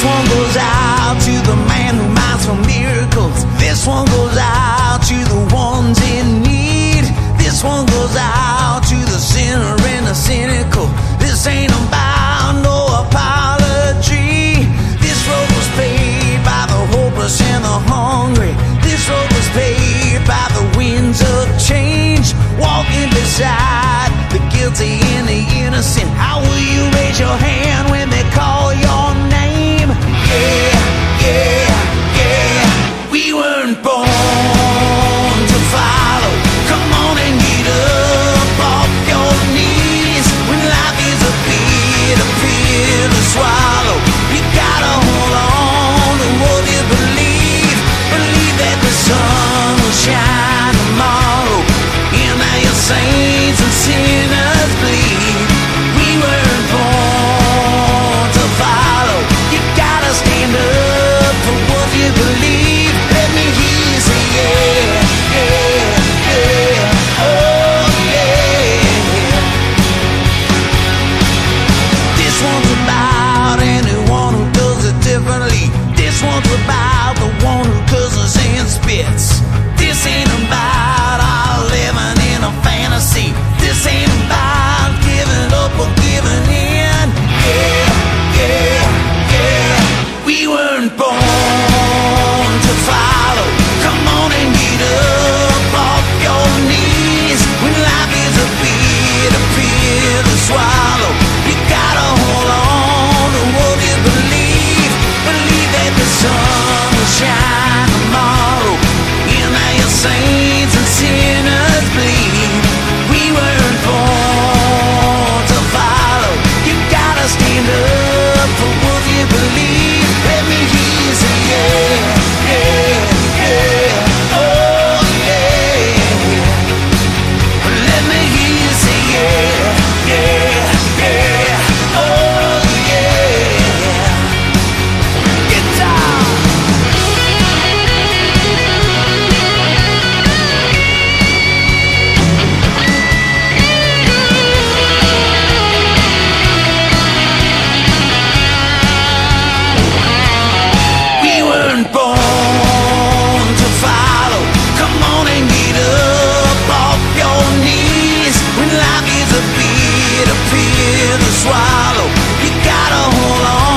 This one goes out to the man who minds for miracles. This one goes out to the to peel and swallow. You gotta hold on.